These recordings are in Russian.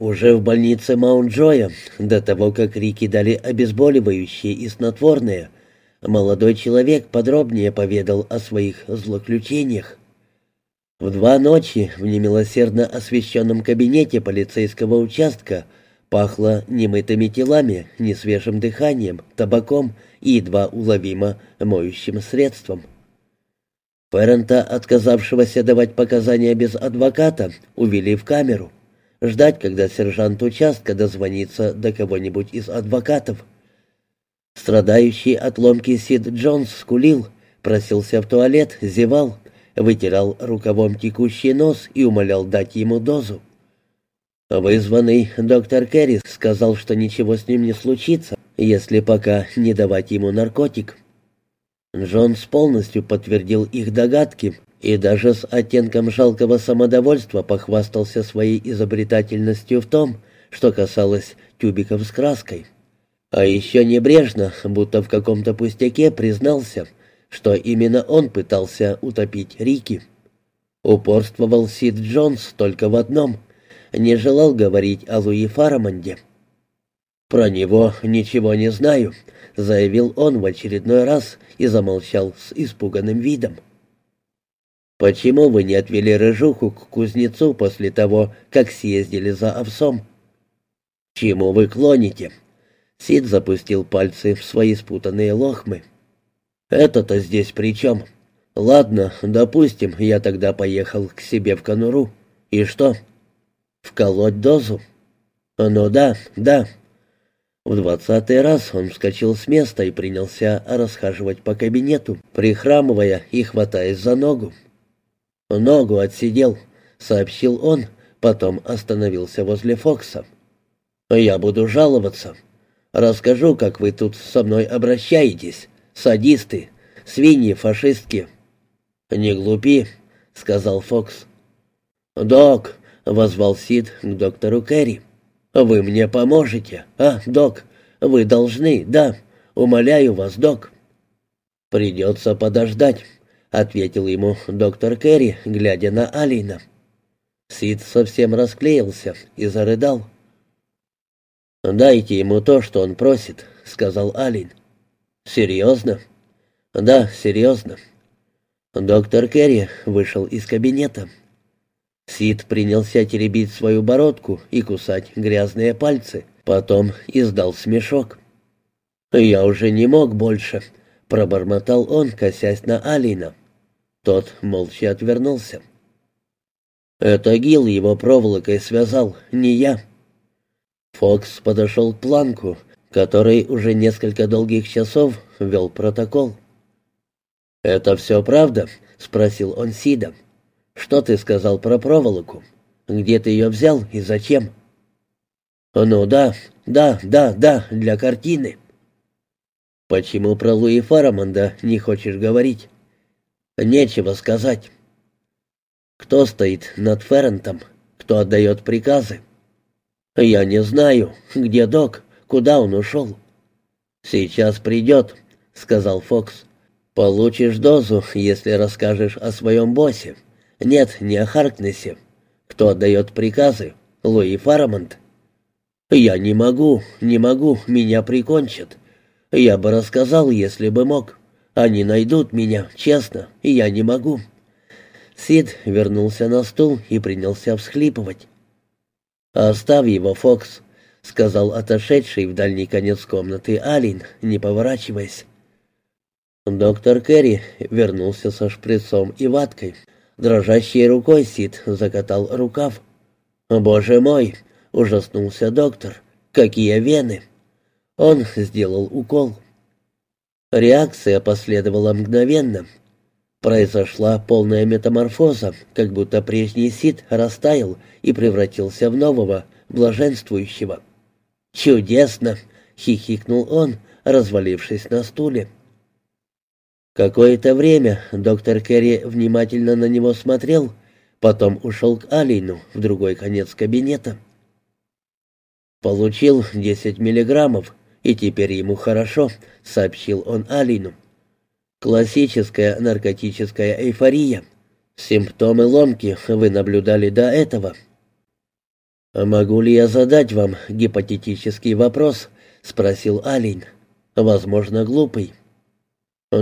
Уже в больнице Маунт-Джоя, до того, как Рики дали обезболивающие и снотворные, молодой человек подробнее поведал о своих злоключениях. В два ночи в немилосердно освещенном кабинете полицейского участка пахло немытыми телами, несвежим дыханием, табаком и едва уловимо моющим средством. Феррента, отказавшегося давать показания без адвоката, увели в камеру. Ждать, когда сержант участка дозвонится до кого-нибудь из адвокатов. Страдающий от ломки Сид Джонс скулил, просился в туалет, зевал, вытирал рукавом текущий нос и умолял дать ему дозу. Вызванный доктор Керри сказал, что ничего с ним не случится, если пока не давать ему наркотик. Джонс полностью подтвердил их догадки и даже с оттенком жалкого самодовольства похвастался своей изобретательностью в том, что касалось тюбиков с краской. А еще небрежно, будто в каком-то пустяке, признался, что именно он пытался утопить Рики. Упорствовал Сид Джонс только в одном — не желал говорить о Луи Фарамонде. «Про него ничего не знаю», — заявил он в очередной раз и замолчал с испуганным видом. «Почему вы не отвели рыжуху к кузнецу после того, как съездили за овсом?» «Чему вы клоните?» Сид запустил пальцы в свои спутанные лохмы. «Это-то здесь при чем? Ладно, допустим, я тогда поехал к себе в конуру. И что?» «Вколоть дозу?» «Ну да, да». В двадцатый раз он вскочил с места и принялся расхаживать по кабинету, прихрамывая и хватаясь за ногу. «Ногу отсидел», — сообщил он, потом остановился возле Фокса. «Я буду жаловаться. Расскажу, как вы тут со мной обращаетесь. Садисты, свиньи фашистки». «Не глупи», — сказал Фокс. «Док», — возвал Сид к доктору Керри. «Вы мне поможете, а, док? Вы должны, да. Умоляю вас, док». «Придется подождать», — ответил ему доктор Керри, глядя на Алина. Сид совсем расклеился и зарыдал. «Дайте ему то, что он просит», — сказал Алин. «Серьезно?» «Да, серьезно». Доктор Керри вышел из кабинета. Сид принялся теребить свою бородку и кусать грязные пальцы, потом издал смешок. «Я уже не мог больше», — пробормотал он, косясь на Алина. Тот молча отвернулся. «Это Гил его проволокой связал, не я». Фокс подошел к планку, который уже несколько долгих часов вел протокол. «Это все правда?» — спросил он Сида. Что ты сказал про проволоку? Где ты ее взял и зачем? Ну да, да, да, да, для картины. Почему про Луи Фарамонда не хочешь говорить? Нечего сказать. Кто стоит над Феррентом? Кто отдает приказы? Я не знаю. Где док? Куда он ушел? Сейчас придет, сказал Фокс. Получишь дозу, если расскажешь о своем боссе. Нет, не о Харкнессе. Кто отдает приказы? Луи Фарамонт. Я не могу, не могу, меня прикончат. Я бы рассказал, если бы мог. Они найдут меня, честно, и я не могу. Сид вернулся на стул и принялся всхлипывать. «Оставь его, Фокс», — сказал отошедший в дальний конец комнаты Алин, не поворачиваясь. Доктор Керри вернулся со шприцом и ваткой. Дрожащей рукой Сид закатал рукав. «Боже мой!» — ужаснулся доктор. «Какие вены!» Он сделал укол. Реакция последовала мгновенно. Произошла полная метаморфоза, как будто прежний Сид растаял и превратился в нового, блаженствующего. «Чудесно!» — хихикнул он, развалившись на стуле. Какое-то время доктор Керри внимательно на него смотрел, потом ушел к Алину в другой конец кабинета. «Получил десять миллиграммов, и теперь ему хорошо», — сообщил он Алину. «Классическая наркотическая эйфория. Симптомы ломки вы наблюдали до этого». «А «Могу ли я задать вам гипотетический вопрос?» — спросил Алень. «Возможно, глупый».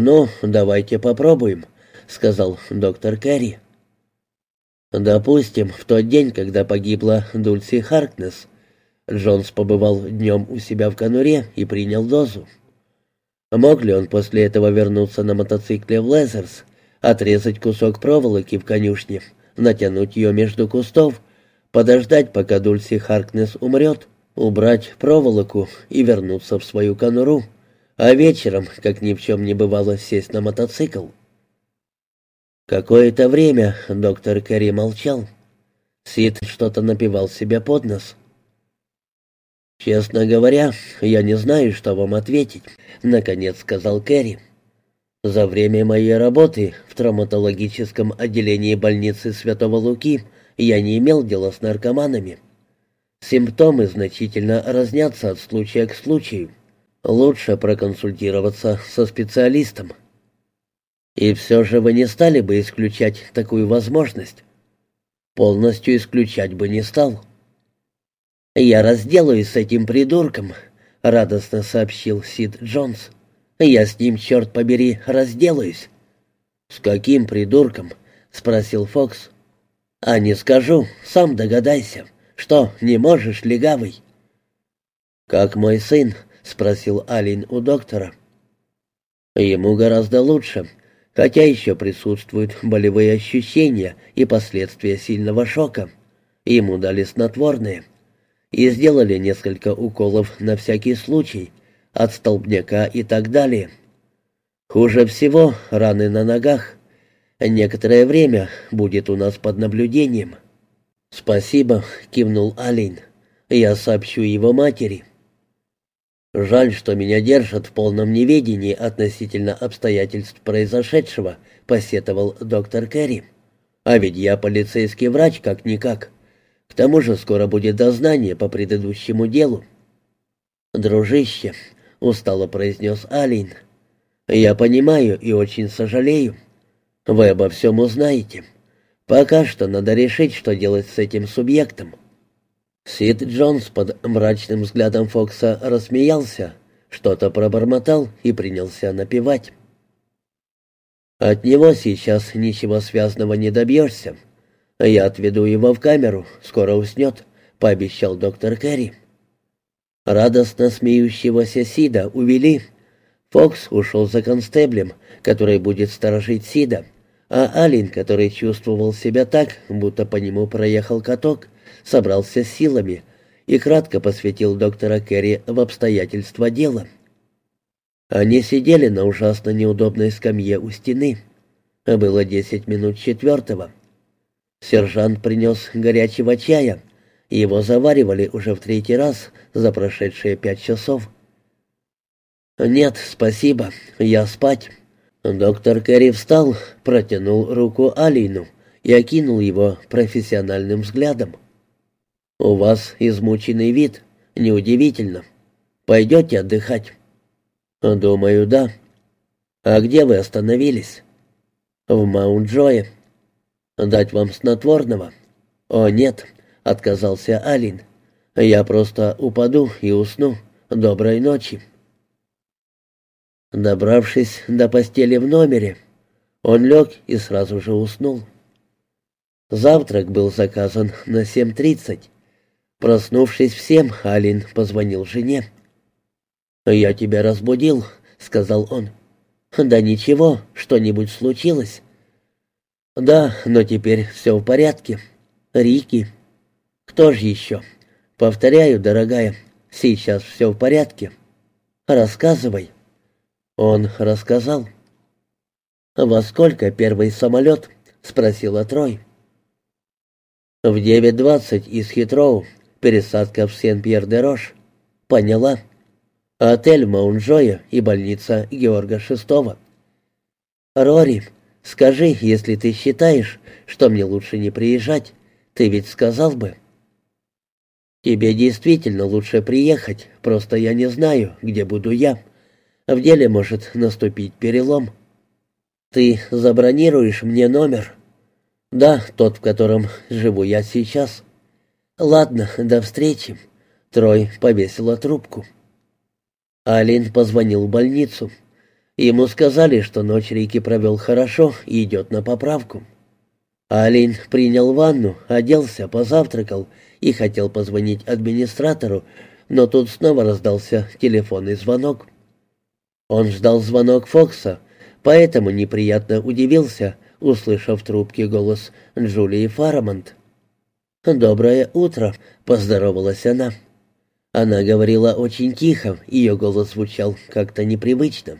«Ну, давайте попробуем», — сказал доктор Кэрри. «Допустим, в тот день, когда погибла Дульси Харкнес, Джонс побывал днем у себя в конуре и принял дозу. Мог ли он после этого вернуться на мотоцикле в Лезерс, отрезать кусок проволоки в конюшне, натянуть ее между кустов, подождать, пока Дульси Харкнес умрет, убрать проволоку и вернуться в свою конуру, а вечером, как ни в чем не бывало, сесть на мотоцикл? Какое-то время доктор Кэрри молчал. Сид что-то напевал себе под нос. «Честно говоря, я не знаю, что вам ответить», — наконец сказал Кэрри. «За время моей работы в травматологическом отделении больницы Святого Луки я не имел дела с наркоманами. Симптомы значительно разнятся от случая к случаю. Лучше проконсультироваться со специалистом». «И все же вы не стали бы исключать такую возможность?» «Полностью исключать бы не стал». «Я разделаюсь с этим придурком», — радостно сообщил Сид Джонс. «Я с ним, черт побери, разделаюсь». «С каким придурком?» — спросил Фокс. «А не скажу, сам догадайся. Что, не можешь, легавый?» «Как мой сын?» — спросил Алин у доктора. «Ему гораздо лучше, хотя еще присутствуют болевые ощущения и последствия сильного шока. Ему дали снотворные» и сделали несколько уколов на всякий случай, от столбняка и так далее. Хуже всего раны на ногах. Некоторое время будет у нас под наблюдением. «Спасибо», — кивнул Алин. «Я сообщу его матери». «Жаль, что меня держат в полном неведении относительно обстоятельств произошедшего», — посетовал доктор Керри. «А ведь я полицейский врач, как-никак». К тому же скоро будет дознание по предыдущему делу. «Дружище», — устало произнес Алин, — «я понимаю и очень сожалею. Вы обо всем узнаете. Пока что надо решить, что делать с этим субъектом». Сид Джонс под мрачным взглядом Фокса рассмеялся, что-то пробормотал и принялся напевать. «От него сейчас ничего связанного не добьешься», «Я отведу его в камеру, скоро уснет», — пообещал доктор Кэрри. Радостно смеющегося Сида увели. Фокс ушел за констеблем, который будет сторожить Сида, а Алин, который чувствовал себя так, будто по нему проехал каток, собрался силами и кратко посвятил доктора Керри в обстоятельства дела. Они сидели на ужасно неудобной скамье у стены. Было десять минут четвертого. Сержант принес горячего чая. Его заваривали уже в третий раз за прошедшие пять часов. «Нет, спасибо, я спать». Доктор Керри встал, протянул руку Алину и окинул его профессиональным взглядом. «У вас измученный вид. Неудивительно. Пойдете отдыхать?» «Думаю, да». «А где вы остановились?» «В Маунт-Джое». «Дать вам снотворного?» «О, нет», — отказался Алин. «Я просто упаду и усну. Доброй ночи». Добравшись до постели в номере, он лег и сразу же уснул. Завтрак был заказан на 7.30. Проснувшись в семь, Алин позвонил жене. «Я тебя разбудил», — сказал он. «Да ничего, что-нибудь случилось?» «Да, но теперь все в порядке. Рики». «Кто же еще?» «Повторяю, дорогая, сейчас все в порядке. Рассказывай». Он рассказал. «Во сколько первый самолет?» — спросила Трой. «В девять двадцать из Хитроу, пересадка в Сен-Пьер-де-Рош». «Поняла. Отель Маунжоя и больница Георга Шестого». «Рори, Скажи, если ты считаешь, что мне лучше не приезжать, ты ведь сказал бы. Тебе действительно лучше приехать, просто я не знаю, где буду я. В деле может наступить перелом. Ты забронируешь мне номер? Да, тот, в котором живу я сейчас. «Ладно, до встречи». Трой повесила трубку. Алин позвонил в больницу. Ему сказали, что ночь Рики провел хорошо и идет на поправку. Алин принял ванну, оделся, позавтракал и хотел позвонить администратору, но тут снова раздался телефонный звонок. Он ждал звонок Фокса, поэтому неприятно удивился, услышав в трубке голос Джулии Фарамонт. «Доброе утро», — поздоровалась она. Она говорила очень тихо, ее голос звучал как-то непривычно.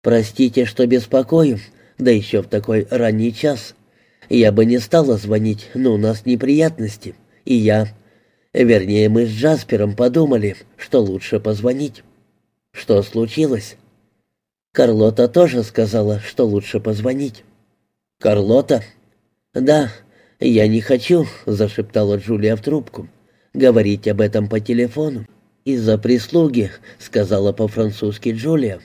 «Простите, что беспокою, да еще в такой ранний час. Я бы не стала звонить, но у нас неприятности, и я... Вернее, мы с Джаспером подумали, что лучше позвонить. Что случилось?» Карлота тоже сказала, что лучше позвонить. «Карлота?» «Да, я не хочу», — зашептала Джулия в трубку говорить об этом по телефону. «Из-за прислуги», — сказала по-французски Джулия.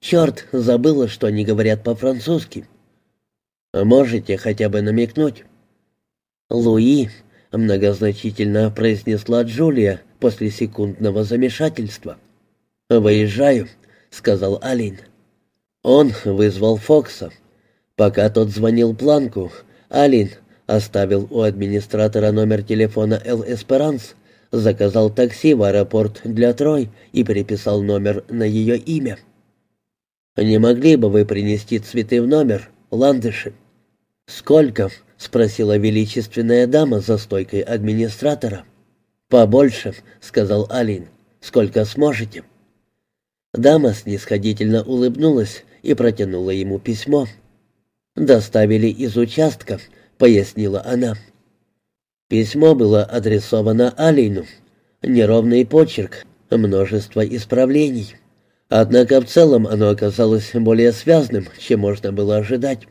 «Черт, забыла, что они говорят по-французски». «Можете хотя бы намекнуть?» «Луи», — многозначительно произнесла Джулия после секундного замешательства. «Выезжаю», — сказал Алин. Он вызвал Фокса. Пока тот звонил Планку, Алин Оставил у администратора номер телефона «Эл Эсперанс», заказал такси в аэропорт для Трой и переписал номер на ее имя. «Не могли бы вы принести цветы в номер, ландыши?» «Сколько?» — спросила величественная дама за стойкой администратора. «Побольше», — сказал Алин. «Сколько сможете?» Дама снисходительно улыбнулась и протянула ему письмо. «Доставили из участка», пояснила она. Письмо было адресовано Алину. Неровный почерк, множество исправлений. Однако в целом оно оказалось более связным, чем можно было ожидать.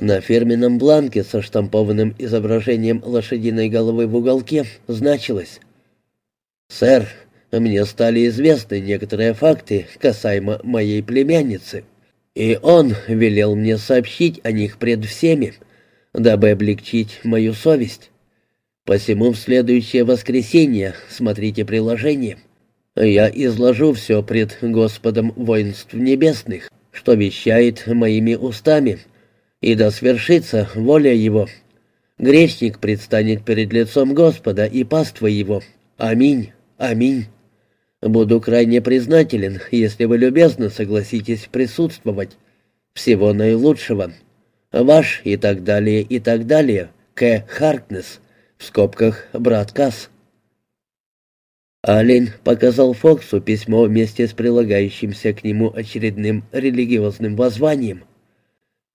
На фирменном бланке со штампованным изображением лошадиной головы в уголке значилось «Сэр, мне стали известны некоторые факты касаемо моей племянницы, и он велел мне сообщить о них пред всеми, дабы облегчить мою совесть. Посему в следующее воскресенье смотрите приложение. Я изложу все пред Господом воинств небесных, что вещает моими устами, и да свершится воля Его. Грешник предстанет перед лицом Господа и паства Его. Аминь, аминь. Буду крайне признателен, если вы любезно согласитесь присутствовать. Всего наилучшего. Ваш и так далее, и так далее. К. Харкнес. В скобках брат Касс. Аллен показал Фоксу письмо вместе с прилагающимся к нему очередным религиозным воззванием.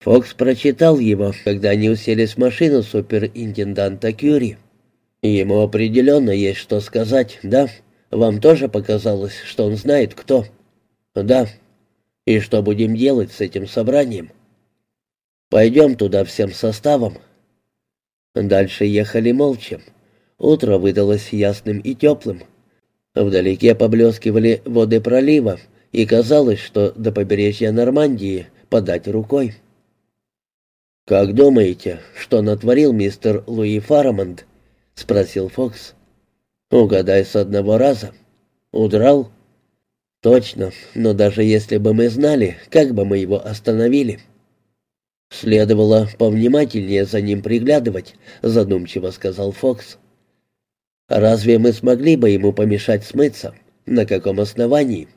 Фокс прочитал его, когда они уселись в машину суперинтенданта Кюри. «Ему определенно есть что сказать, да? Вам тоже показалось, что он знает, кто?» «Да. И что будем делать с этим собранием?» Пойдем туда всем составом». Дальше ехали молча. Утро выдалось ясным и теплым. Вдалеке поблескивали воды пролива, и казалось, что до побережья Нормандии подать рукой. «Как думаете, что натворил мистер Луи Фарамонд?» — спросил Фокс. «Угадай с одного раза. Удрал?» «Точно, но даже если бы мы знали, как бы мы его остановили?» «Следовало повнимательнее за ним приглядывать», — задумчиво сказал Фокс. «Разве мы смогли бы ему помешать смыться? На каком основании?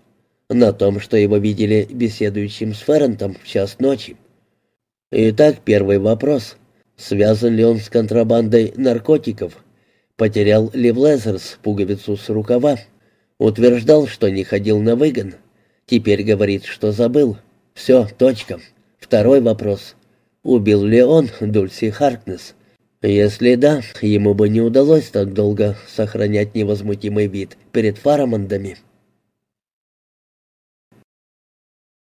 На том, что его видели беседующим с Феррентом в час ночи. Итак, первый вопрос. Связан ли он с контрабандой наркотиков? Потерял ли в Лезерс пуговицу с рукава? Утверждал, что не ходил на выгон. Теперь говорит, что забыл. Все, точка. Второй вопрос. Убил ли он Дульси Харкнес? Если да, ему бы не удалось так долго сохранять невозмутимый вид перед фарамандами.